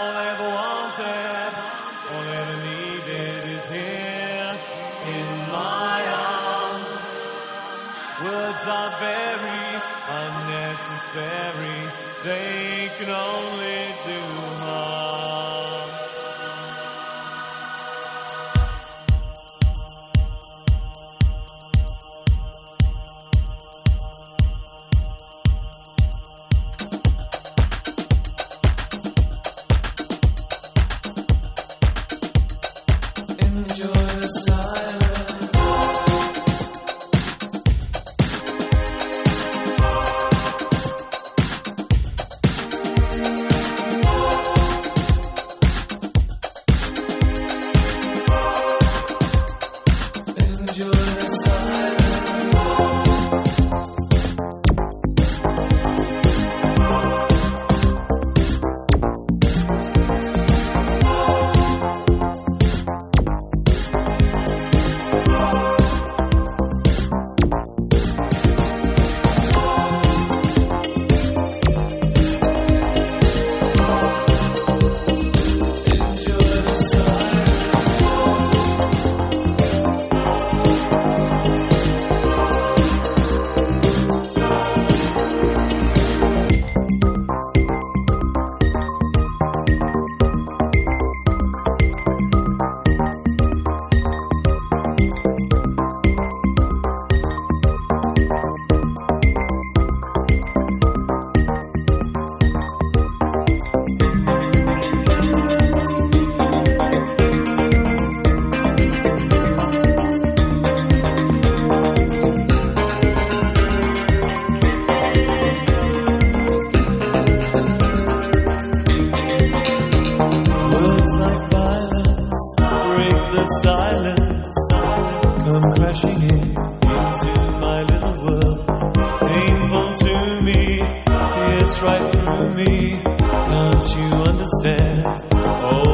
All I ever wanted, all I ever needed is here in my arms. Words are very unnecessary, they can only do harm. Enjoy the silence. Silence. Come crashing in into my little world. Painful to me, it's right through me. Can't you understand? Oh,